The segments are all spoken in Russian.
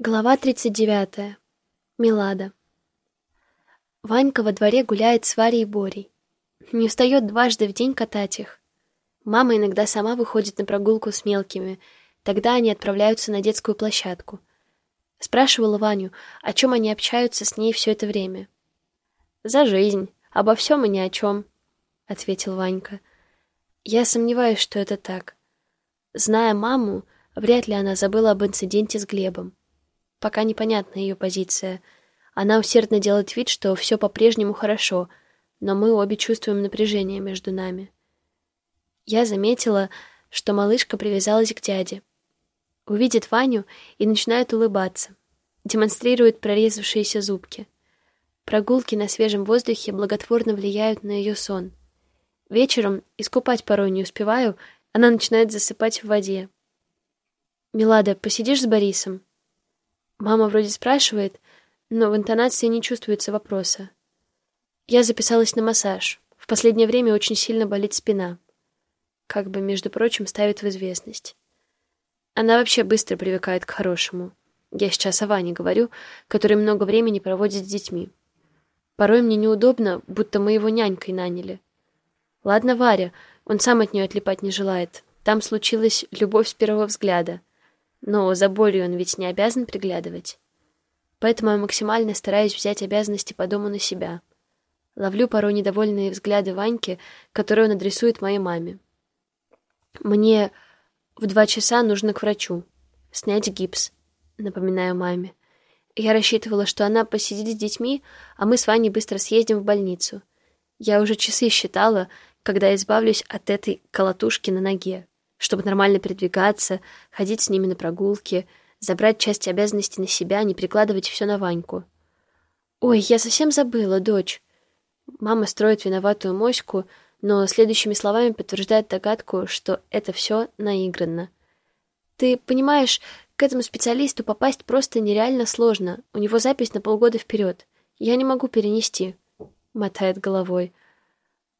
Глава 39. Милада. Ванька во дворе гуляет с Варей и Борей. Не устает дважды в день катать их. Мама иногда сама выходит на прогулку с мелкими, тогда они отправляются на детскую площадку. Спрашивала Ваню, о чем они общаются с ней все это время. «За жизнь, обо всем и ни о чем», — ответил Ванька. «Я сомневаюсь, что это так. Зная маму, вряд ли она забыла об инциденте с Глебом. Пока непонятна ее позиция. Она усердно делает вид, что все по-прежнему хорошо, но мы обе чувствуем напряжение между нами. Я заметила, что малышка привязалась к дяде. Увидит Ваню и начинает улыбаться. Демонстрирует прорезавшиеся зубки. Прогулки на свежем воздухе благотворно влияют на ее сон. Вечером искупать порой не успеваю, она начинает засыпать в воде. «Милада, посидишь с Борисом?» Мама вроде спрашивает, но в интонации не чувствуется вопроса. Я записалась на массаж. В последнее время очень сильно болит спина. Как бы, между прочим, ставит в известность. Она вообще быстро привыкает к хорошему. Я сейчас о Ване говорю, который много времени проводит с детьми. Порой мне неудобно, будто мы его нянькой наняли. Ладно, Варя, он сам от нее отлипать не желает. Там случилась любовь с первого взгляда — но за болью он ведь не обязан приглядывать. Поэтому я максимально стараюсь взять обязанности по дому на себя. Ловлю порой недовольные взгляды Ваньки, которые он адресует моей маме. Мне в два часа нужно к врачу. Снять гипс, напоминаю маме. Я рассчитывала, что она посидит с детьми, а мы с Ваней быстро съездим в больницу. Я уже часы считала, когда избавлюсь от этой колотушки на ноге чтобы нормально передвигаться, ходить с ними на прогулки, забрать часть обязанностей на себя, не прикладывать все на Ваньку. «Ой, я совсем забыла, дочь!» Мама строит виноватую моську, но следующими словами подтверждает догадку, что это все наигранно. «Ты понимаешь, к этому специалисту попасть просто нереально сложно. У него запись на полгода вперед. Я не могу перенести», — мотает головой.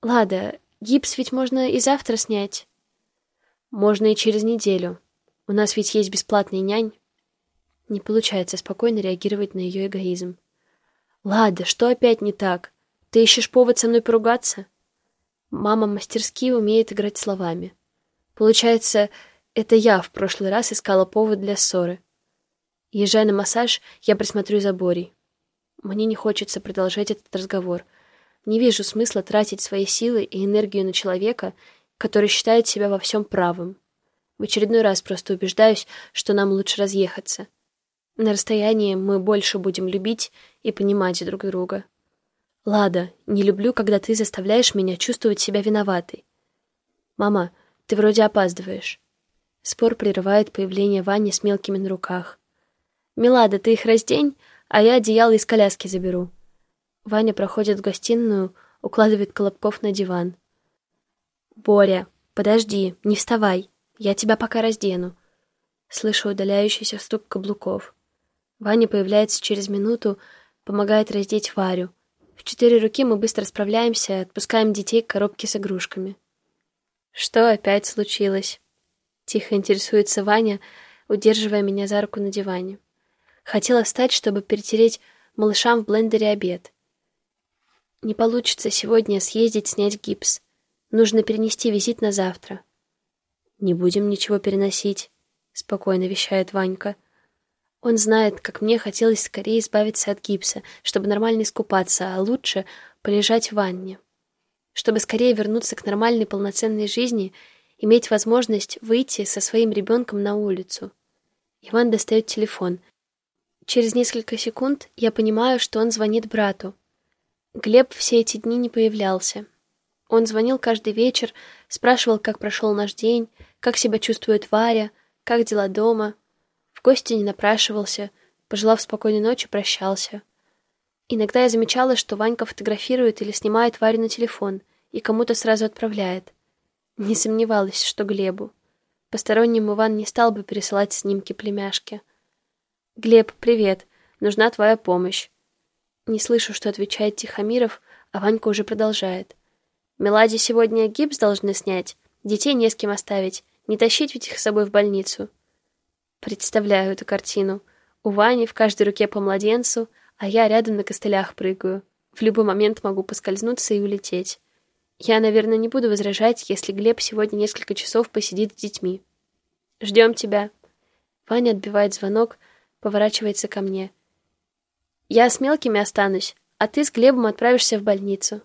«Лада, гипс ведь можно и завтра снять». Можно и через неделю. У нас ведь есть бесплатный нянь. Не получается спокойно реагировать на ее эгоизм. Лада, что опять не так? Ты ищешь повод со мной поругаться? Мама мастерски умеет играть словами. Получается, это я в прошлый раз искала повод для ссоры. Езжая на массаж, я присмотрю за Борей. Мне не хочется продолжать этот разговор. Не вижу смысла тратить свои силы и энергию на человека, который считает себя во всем правым. В очередной раз просто убеждаюсь, что нам лучше разъехаться. На расстоянии мы больше будем любить и понимать друг друга. Лада, не люблю, когда ты заставляешь меня чувствовать себя виноватой. Мама, ты вроде опаздываешь. Спор прерывает появление Вани с мелкими на руках. Милада, ты их раздень, а я одеяло из коляски заберу. Ваня проходит в гостиную, укладывает Колобков на диван. «Боря, подожди, не вставай. Я тебя пока раздену». Слышу удаляющийся стук каблуков. Ваня появляется через минуту, помогает раздеть Варю. В четыре руки мы быстро справляемся, отпускаем детей к коробке с игрушками. «Что опять случилось?» Тихо интересуется Ваня, удерживая меня за руку на диване. Хотела встать, чтобы перетереть малышам в блендере обед. Не получится сегодня съездить снять гипс. Нужно перенести визит на завтра. Не будем ничего переносить, спокойно вещает Ванька. Он знает, как мне хотелось скорее избавиться от гипса, чтобы нормально искупаться, а лучше полежать в ванне. Чтобы скорее вернуться к нормальной полноценной жизни, иметь возможность выйти со своим ребенком на улицу. Иван достает телефон. Через несколько секунд я понимаю, что он звонит брату. Глеб все эти дни не появлялся. Он звонил каждый вечер, спрашивал, как прошел наш день, как себя чувствует Варя, как дела дома. В гости не напрашивался, пожелав спокойной ночи, прощался. Иногда я замечала, что Ванька фотографирует или снимает Варю на телефон и кому-то сразу отправляет. Не сомневалась, что Глебу. Посторонним Иван не стал бы пересылать снимки племяшки. «Глеб, привет. Нужна твоя помощь». Не слышу, что отвечает Тихомиров, а Ванька уже продолжает. Меладе сегодня гипс должны снять, детей не с кем оставить, не тащить ведь их с собой в больницу. Представляю эту картину. У Вани в каждой руке по младенцу, а я рядом на костылях прыгаю. В любой момент могу поскользнуться и улететь. Я, наверное, не буду возражать, если Глеб сегодня несколько часов посидит с детьми. Ждем тебя. Ваня отбивает звонок, поворачивается ко мне. Я с мелкими останусь, а ты с Глебом отправишься в больницу.